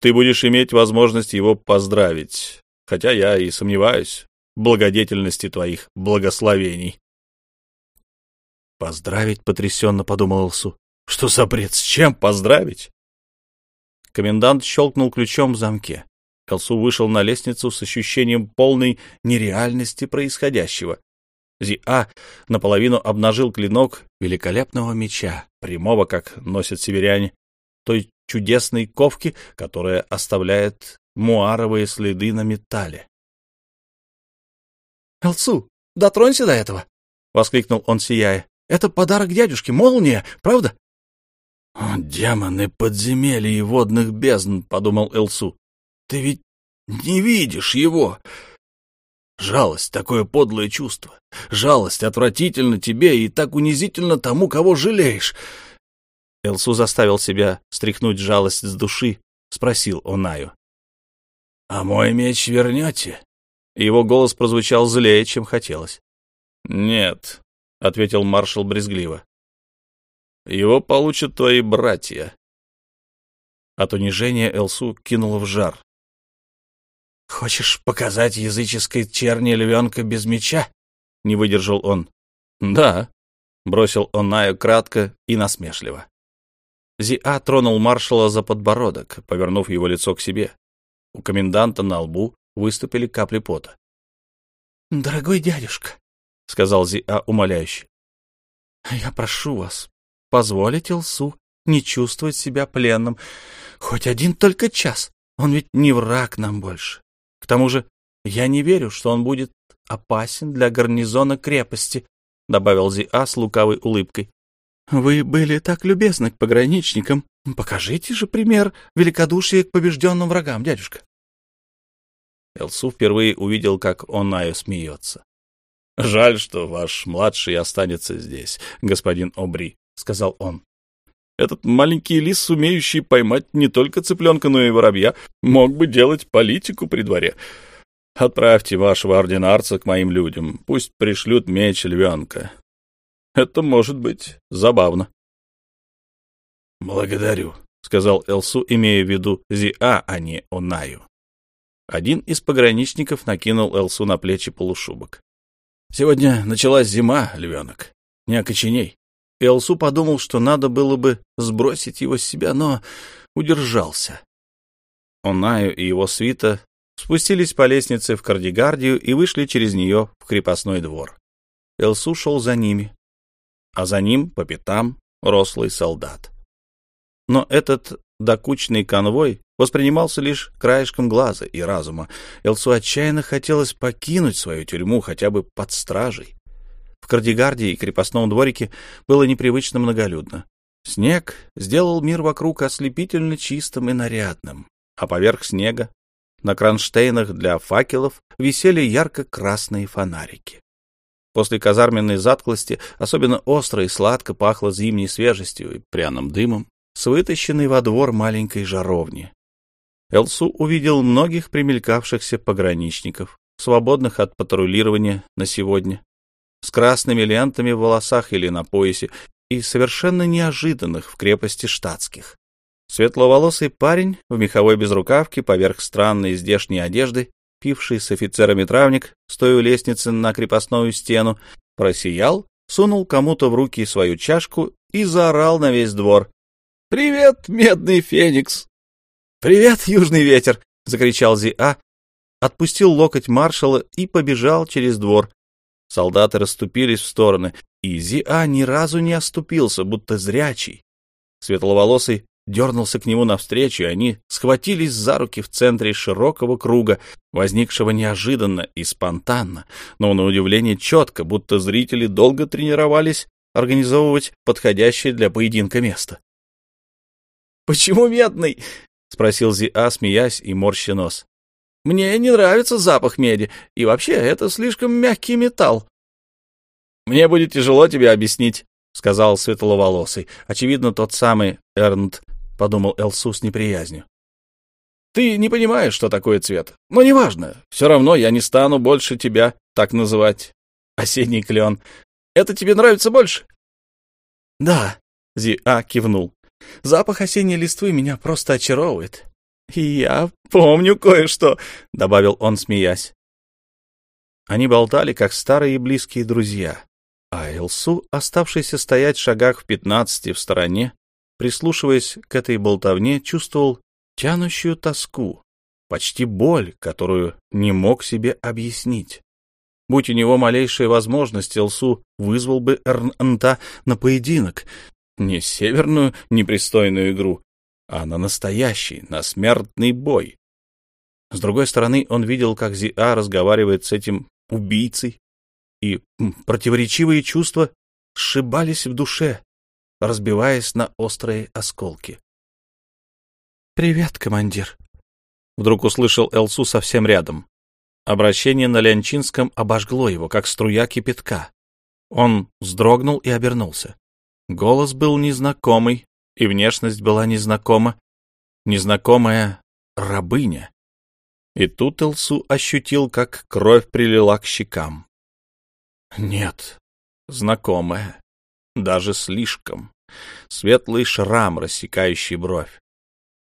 Ты будешь иметь возможность его поздравить, хотя я и сомневаюсь, благодетельности твоих благословений. Поздравить потрясенно подумал Илсу. Что за бред? С чем поздравить? Комендант щелкнул ключом в замке. Элсу вышел на лестницу с ощущением полной нереальности происходящего. Зи-А наполовину обнажил клинок великолепного меча, прямого, как носят северяне, той чудесной ковки, которая оставляет муаровые следы на металле. — Элцу, дотронься до этого! — воскликнул он, сияя. — Это подарок дядюшке, молния, правда? — О, демоны подземелья и водных бездн, — подумал Элсу. — Ты ведь не видишь его. Жалость — такое подлое чувство. Жалость отвратительно тебе и так унизительно тому, кого жалеешь. Элсу заставил себя стряхнуть жалость с души, спросил Онаю. — А мой меч вернете? Его голос прозвучал злее, чем хотелось. «Нет», — ответил маршал брезгливо. «Его получат твои братья». От унижения Элсу кинуло в жар. «Хочешь показать языческой черни львенка без меча?» — не выдержал он. «Да», — бросил он Наю кратко и насмешливо. Зиа тронул маршала за подбородок, повернув его лицо к себе. У коменданта на лбу выступили капли пота. — Дорогой дядюшка, — сказал Зиа умоляюще, — я прошу вас позволить Илсу не чувствовать себя пленным хоть один только час. Он ведь не враг нам больше. К тому же я не верю, что он будет опасен для гарнизона крепости», — добавил Зиа с лукавой улыбкой. «Вы были так любезны к пограничникам. Покажите же пример великодушия к побежденным врагам, дядюшка». Элсу впервые увидел, как Онайо смеется. «Жаль, что ваш младший останется здесь, господин Обри», — сказал он. «Этот маленький лис, умеющий поймать не только цыпленка, но и воробья, мог бы делать политику при дворе. Отправьте вашего ординарца к моим людям, пусть пришлют меч львенка. Это может быть забавно». «Благодарю», — сказал Элсу, имея в виду Зиа, а не Онаю. Один из пограничников накинул Элсу на плечи полушубок. «Сегодня началась зима, львенок. Не окоченей». Элсу подумал, что надо было бы сбросить его с себя, но удержался. Онаю и его свита спустились по лестнице в Кардигардию и вышли через нее в крепостной двор. Элсу шел за ними, а за ним по пятам рослый солдат. Но этот докучный конвой воспринимался лишь краешком глаза и разума. Элсу отчаянно хотелось покинуть свою тюрьму хотя бы под стражей. В Кардигарде и крепостном дворике было непривычно многолюдно. Снег сделал мир вокруг ослепительно чистым и нарядным, а поверх снега на кронштейнах для факелов висели ярко-красные фонарики. После казарменной затклости особенно остро и сладко пахло зимней свежестью и пряным дымом с вытащенной во двор маленькой жаровни. Элсу увидел многих примелькавшихся пограничников, свободных от патрулирования на сегодня, с красными лентами в волосах или на поясе, и совершенно неожиданных в крепости штатских. Светловолосый парень в меховой безрукавке поверх странной здешней одежды, пивший с офицерами травник, стоя у лестницы на крепостную стену, просиял, сунул кому-то в руки свою чашку и заорал на весь двор. «Привет, медный феникс!» «Привет, южный ветер!» — закричал Зиа, отпустил локоть маршала и побежал через двор. Солдаты расступились в стороны, и Зиа ни разу не оступился, будто зрячий. Светловолосый дернулся к нему навстречу, и они схватились за руки в центре широкого круга, возникшего неожиданно и спонтанно, но на удивление четко, будто зрители долго тренировались организовывать подходящее для поединка место. «Почему медный?» — спросил Зиа, смеясь и морща нос. «Мне не нравится запах меди, и вообще это слишком мягкий металл». «Мне будет тяжело тебе объяснить», — сказал светловолосый. Очевидно, тот самый Эрнт, — подумал Элсу с неприязнью. «Ты не понимаешь, что такое цвет. Но неважно. Все равно я не стану больше тебя так называть. Осенний клен. Это тебе нравится больше?» «Да», — Зиа кивнул. Запах осенней листвы меня просто очаровывает. И я помню кое-что, — добавил он, смеясь. Они болтали, как старые близкие друзья, а Элсу, оставшийся стоять в шагах в пятнадцати в стороне, прислушиваясь к этой болтовне, чувствовал тянущую тоску, почти боль, которую не мог себе объяснить. Будь у него малейшая возможность, Элсу вызвал бы Эрнта на поединок, не северную непристойную игру, а на настоящий, на смертный бой. С другой стороны, он видел, как Зиа разговаривает с этим убийцей, и противоречивые чувства сшибались в душе, разбиваясь на острые осколки. «Привет, командир!» Вдруг услышал Элсу совсем рядом. Обращение на Лянчинском обожгло его, как струя кипятка. Он вздрогнул и обернулся. Голос был незнакомый, и внешность была незнакома. Незнакомая рабыня. И тут Элсу ощутил, как кровь прилила к щекам. Нет, знакомая. Даже слишком. Светлый шрам, рассекающий бровь.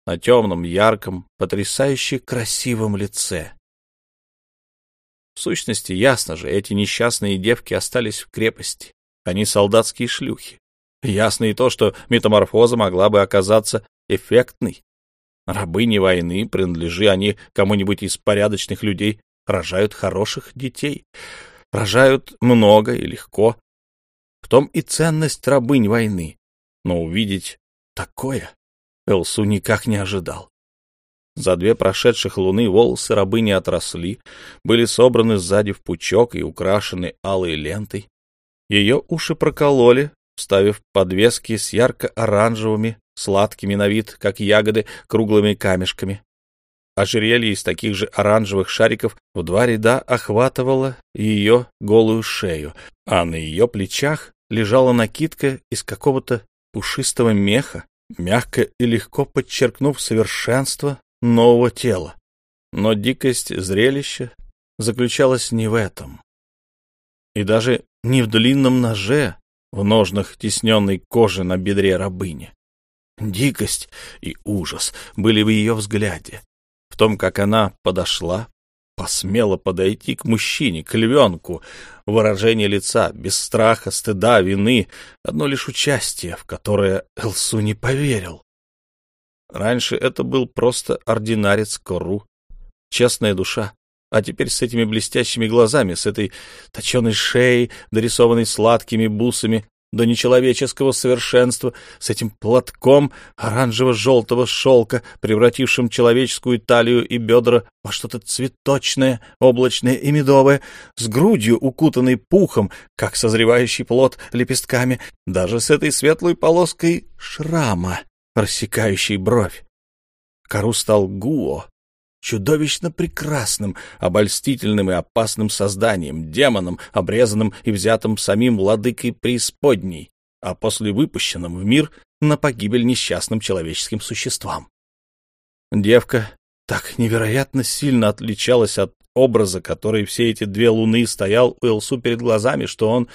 На темном, ярком, потрясающе красивом лице. В сущности, ясно же, эти несчастные девки остались в крепости. Они солдатские шлюхи. Ясно и то, что метаморфоза могла бы оказаться эффектной. Рабыни войны, принадлежи они кому-нибудь из порядочных людей, рожают хороших детей. Рожают много и легко. В том и ценность рабынь войны. Но увидеть такое Элсу никак не ожидал. За две прошедших луны волосы рабыни отросли, были собраны сзади в пучок и украшены алой лентой. Ее уши прокололи, вставив подвески с ярко-оранжевыми, сладкими на вид, как ягоды, круглыми камешками. Ожерелье из таких же оранжевых шариков в два ряда охватывало ее голую шею, а на ее плечах лежала накидка из какого-то пушистого меха, мягко и легко подчеркнув совершенство нового тела. Но дикость зрелища заключалась не в этом. И даже не в длинном ноже, в ножнах тесненной кожи на бедре рабыни. Дикость и ужас были в ее взгляде, в том, как она подошла, посмела подойти к мужчине, к львенку, выражение лица, без страха, стыда, вины, одно лишь участие, в которое Элсу не поверил. Раньше это был просто ординарец Кору, честная душа, а теперь с этими блестящими глазами, с этой точеной шеей, дорисованной сладкими бусами, до нечеловеческого совершенства, с этим платком оранжево-желтого шелка, превратившим человеческую талию и бедра во что-то цветочное, облачное и медовое, с грудью, укутанной пухом, как созревающий плод лепестками, даже с этой светлой полоской шрама, рассекающей бровь. Кару стал Гуо, чудовищно прекрасным, обольстительным и опасным созданием, демоном, обрезанным и взятым самим владыкой преисподней, а после выпущенным в мир на погибель несчастным человеческим существам. Девка так невероятно сильно отличалась от образа, который все эти две луны стоял у Элсу перед глазами, что он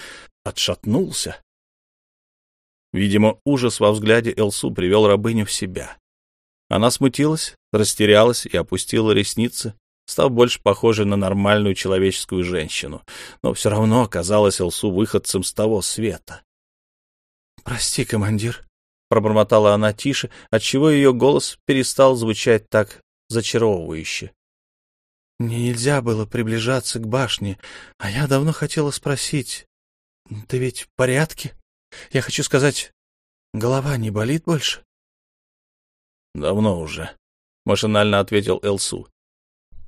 отшатнулся. Видимо, ужас во взгляде Элсу привел рабыню в себя. Она смутилась, растерялась и опустила ресницы, став больше похожей на нормальную человеческую женщину, но все равно оказалась Элсу выходцем с того света. — Прости, командир, — пробормотала она тише, отчего ее голос перестал звучать так зачаровывающе. — Мне нельзя было приближаться к башне, а я давно хотела спросить, ты ведь в порядке? Я хочу сказать, голова не болит больше? — Давно уже, — машинально ответил Элсу.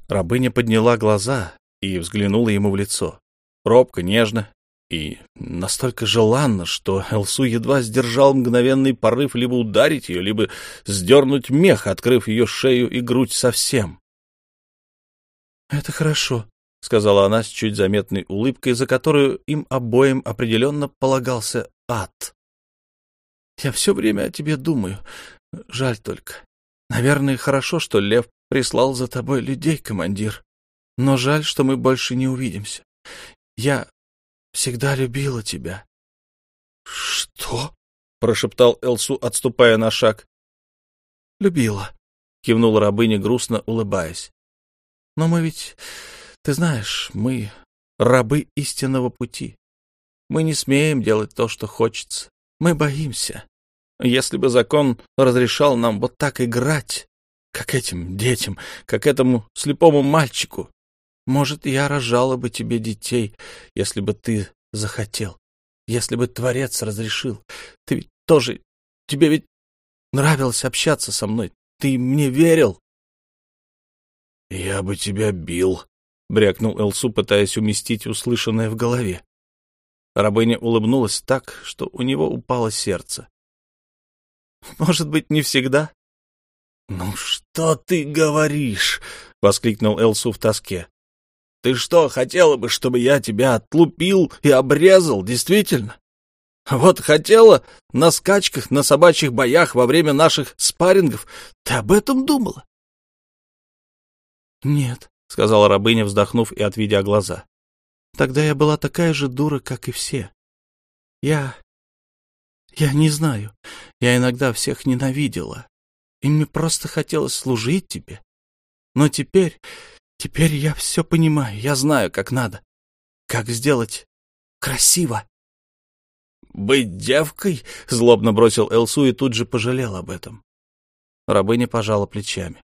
Рабыня подняла глаза и взглянула ему в лицо. Робко, нежно и настолько желанно, что Элсу едва сдержал мгновенный порыв либо ударить ее, либо сдернуть мех, открыв ее шею и грудь совсем. — Это хорошо, — сказала она с чуть заметной улыбкой, за которую им обоим определенно полагался ад. — Я все время о тебе думаю. Жаль только. Наверное, хорошо, что Лев прислал за тобой людей, командир. Но жаль, что мы больше не увидимся. Я всегда любила тебя. — Что? — прошептал Элсу, отступая на шаг. — Любила, — кивнула рабыня, грустно улыбаясь. — Но мы ведь, ты знаешь, мы рабы истинного пути. Мы не смеем делать то, что хочется. Мы боимся. Если бы закон разрешал нам вот так играть, как этим детям, как этому слепому мальчику, может, я рожала бы тебе детей, если бы ты захотел, если бы Творец разрешил. Ты ведь тоже, тебе ведь нравилось общаться со мной, ты мне верил. — Я бы тебя бил, — брякнул Элсу, пытаясь уместить услышанное в голове. Рабыня улыбнулась так, что у него упало сердце. Может быть, не всегда. — Ну что ты говоришь? — воскликнул Элсу в тоске. — Ты что, хотела бы, чтобы я тебя отлупил и обрезал, действительно? Вот хотела на скачках, на собачьих боях во время наших спаррингов. Ты об этом думала? — Нет, — сказала рабыня, вздохнув и отведя глаза. — Тогда я была такая же дура, как и все. Я я не знаю. Я иногда всех ненавидела. И мне просто хотелось служить тебе. Но теперь... Теперь я все понимаю. Я знаю, как надо. Как сделать красиво. «Быть девкой?» — злобно бросил Элсу и тут же пожалел об этом. Рабыня пожала плечами.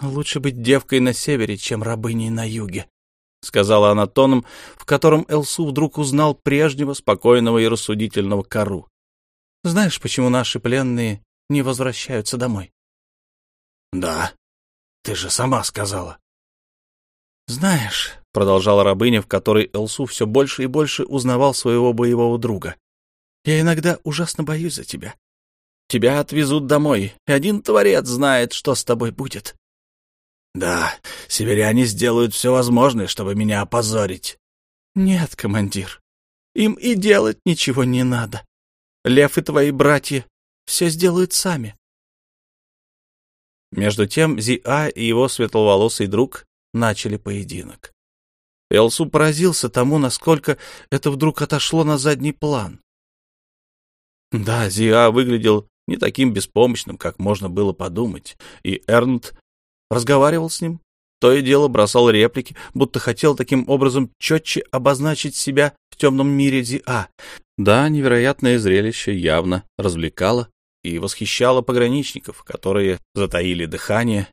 «Лучше быть девкой на севере, чем рабыней на юге», — сказала она тоном, в котором Элсу вдруг узнал прежнего спокойного и рассудительного Кару. — Знаешь, почему наши пленные не возвращаются домой? Да, ты же сама сказала. Знаешь, — продолжала рабыня, в которой Элсу все больше и больше узнавал своего боевого друга, — я иногда ужасно боюсь за тебя. Тебя отвезут домой, и один творец знает, что с тобой будет. Да, северяне сделают все возможное, чтобы меня опозорить. Нет, командир, им и делать ничего не надо. Лев и твои братья все сделают сами. Между тем Зиа и его светловолосый друг начали поединок. Элсу поразился тому, насколько это вдруг отошло на задний план. Да, Зиа выглядел не таким беспомощным, как можно было подумать, и Эрнт разговаривал с ним, то и дело бросал реплики, будто хотел таким образом четче обозначить себя в темном мире Зиа. Да, невероятное зрелище явно развлекало и восхищало пограничников, которые затаили дыхание,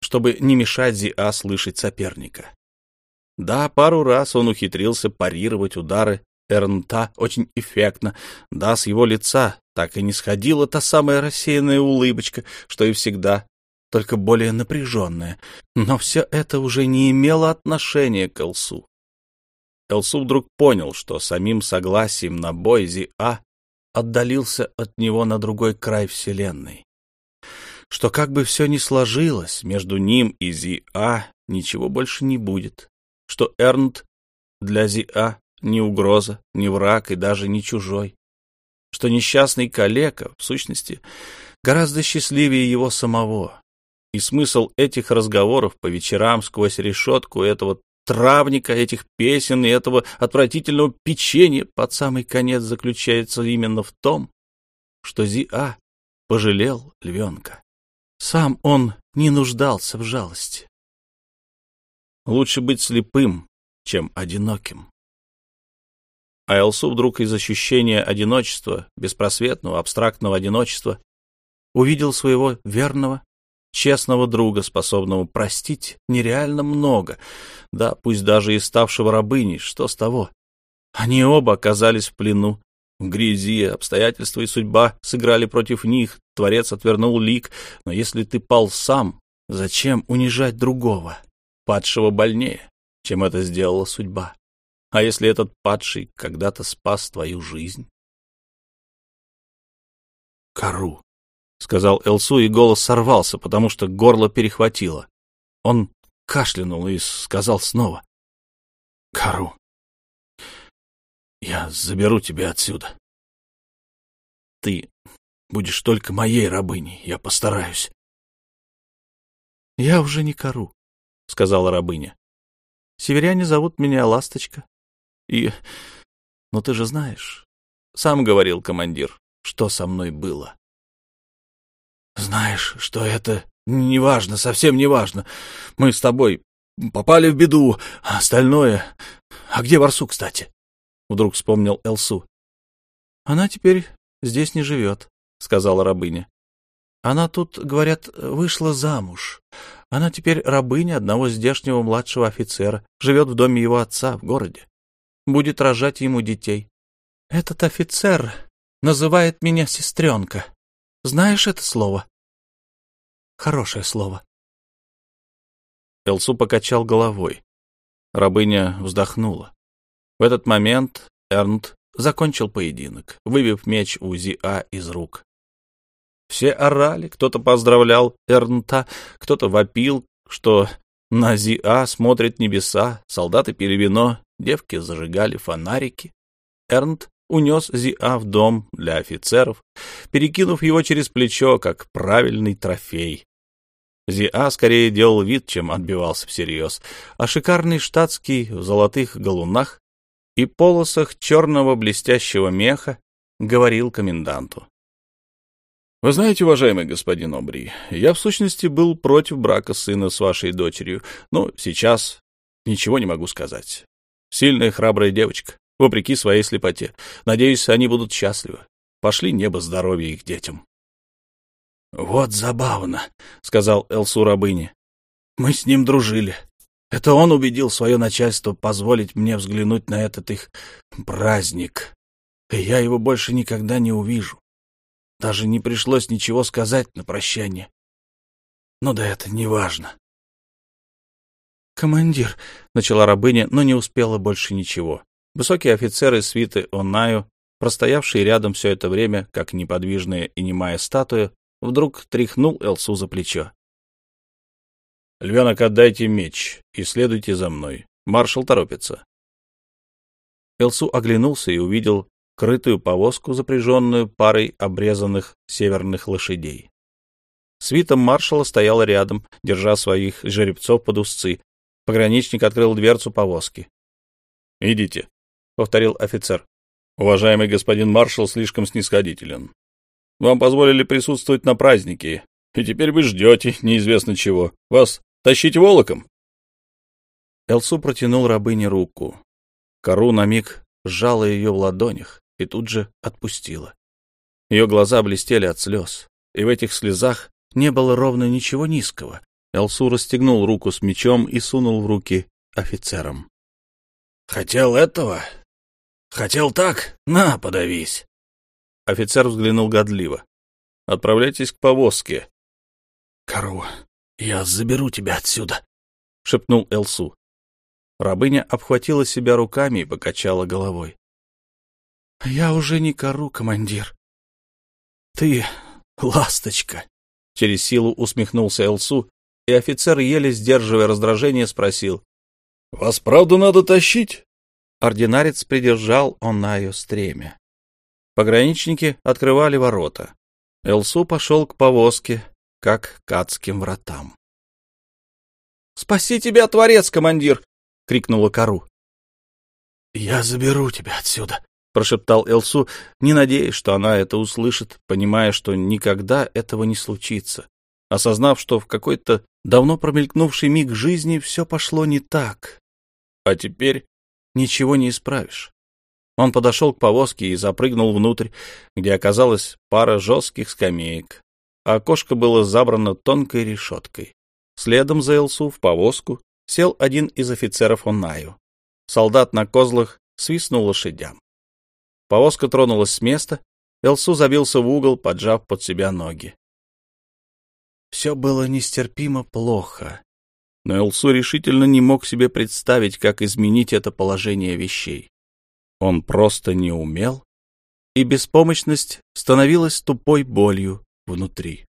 чтобы не мешать Зиа слышать соперника. Да, пару раз он ухитрился парировать удары Эрнта очень эффектно. Да, с его лица так и не сходила та самая рассеянная улыбочка, что и всегда, только более напряженная. Но все это уже не имело отношения к Элсу. Элсу вдруг понял, что самим согласием на бой Зи-А отдалился от него на другой край Вселенной. Что как бы все ни сложилось, между ним и Зи-А ничего больше не будет. Что Эрнт для Зи-А ни угроза, ни враг и даже не чужой. Что несчастный калека, в сущности, гораздо счастливее его самого. И смысл этих разговоров по вечерам сквозь решетку этого травника, этих песен и этого отвратительного печенья под самый конец заключается именно в том, что Зиа пожалел львенка. Сам он не нуждался в жалости. Лучше быть слепым, чем одиноким. А Элсу вдруг из ощущения одиночества, беспросветного, абстрактного одиночества, увидел своего верного, честного друга, способного простить нереально много, да, пусть даже и ставшего рабыней, что с того? Они оба оказались в плену, в грязи, обстоятельства и судьба сыграли против них, Творец отвернул лик, но если ты пал сам, зачем унижать другого, падшего больнее, чем это сделала судьба? А если этот падший когда-то спас твою жизнь? Кару, — сказал Элсу, и голос сорвался, потому что горло перехватило. Он кашлянул и сказал снова. — Кару, я заберу тебя отсюда. Ты будешь только моей рабыней, я постараюсь. — Я уже не Кару, — сказала рабыня. — Северяне зовут меня Ласточка. И... Но ты же знаешь, сам говорил командир, что со мной было. Знаешь, что это неважно, совсем неважно. Мы с тобой попали в беду, а остальное... А где Барсу, кстати? Вдруг вспомнил Элсу. Она теперь здесь не живет, сказала рабыня. Она тут, говорят, вышла замуж. Она теперь рабыня одного здешнего младшего офицера, живет в доме его отца в городе будет рожать ему детей. Этот офицер называет меня сестренка. Знаешь это слово? Хорошее слово. Элсу покачал головой. Рабыня вздохнула. В этот момент Эрнт закончил поединок, выбив меч у Зиа из рук. Все орали, кто-то поздравлял Эрнта, кто-то вопил, что на Зиа смотрят небеса, солдаты пили вино, девки зажигали фонарики. Эрнт унес Зиа в дом для офицеров, перекинув его через плечо, как правильный трофей. Зиа скорее делал вид, чем отбивался всерьез, а шикарный штатский в золотых галунах и полосах черного блестящего меха говорил коменданту. Вы знаете, уважаемый господин Обри, я в сущности был против брака сына с вашей дочерью, но сейчас ничего не могу сказать. Сильная, храбрая девочка, вопреки своей слепоте. Надеюсь, они будут счастливы. Пошли небо здоровья их детям. — Вот забавно, — сказал Элсу рабыне. — Мы с ним дружили. Это он убедил свое начальство позволить мне взглянуть на этот их праздник. И я его больше никогда не увижу. Даже не пришлось ничего сказать на прощание. Ну да это не важно. «Командир», — начала рабыня, но не успела больше ничего. Высокие офицеры свиты Онаю, простоявшие рядом все это время, как неподвижная и немая статуя, вдруг тряхнул Элсу за плечо. «Львенок, отдайте меч и следуйте за мной. Маршал торопится». Элсу оглянулся и увидел крытую повозку, запряженную парой обрезанных северных лошадей. Свита маршала стояла рядом, держа своих жеребцов под узцы. Пограничник открыл дверцу повозки. — Идите, — повторил офицер. — Уважаемый господин маршал слишком снисходителен. Вам позволили присутствовать на празднике, и теперь вы ждете неизвестно чего. Вас тащить волоком? Элсу протянул рабыне руку. Кору на миг сжала ее в ладонях и тут же отпустила. Ее глаза блестели от слез, и в этих слезах не было ровно ничего низкого. Элсу расстегнул руку с мечом и сунул в руки офицерам. — Хотел этого? Хотел так? На, подавись. Офицер взглянул годливо. — Отправляйтесь к повозке. — Кору, я заберу тебя отсюда, — шепнул Элсу. Рабыня обхватила себя руками и покачала головой. — Я уже не кору, командир. — Ты ласточка, — через силу усмехнулся Элсу, и офицер, еле сдерживая раздражение, спросил. — Вас правду надо тащить? Ординарец придержал Онаю стремя. Пограничники открывали ворота. Элсу пошел к повозке, как к адским вратам. — Спаси тебя, Творец, командир! — крикнула Кару. — Я заберу тебя отсюда, — прошептал Элсу, не надеясь, что она это услышит, понимая, что никогда этого не случится, осознав, что в какой-то давно промелькнувший миг жизни все пошло не так. А теперь ничего не исправишь. Он подошел к повозке и запрыгнул внутрь, где оказалась пара жестких скамеек, окошко было забрано тонкой решеткой. Следом за Элсу в повозку сел один из офицеров Оннаю. Солдат на козлах свистнул лошадям. Повозка тронулась с места, Элсу забился в угол, поджав под себя ноги. Все было нестерпимо плохо, но Элсу решительно не мог себе представить, как изменить это положение вещей. Он просто не умел, и беспомощность становилась тупой болью внутри.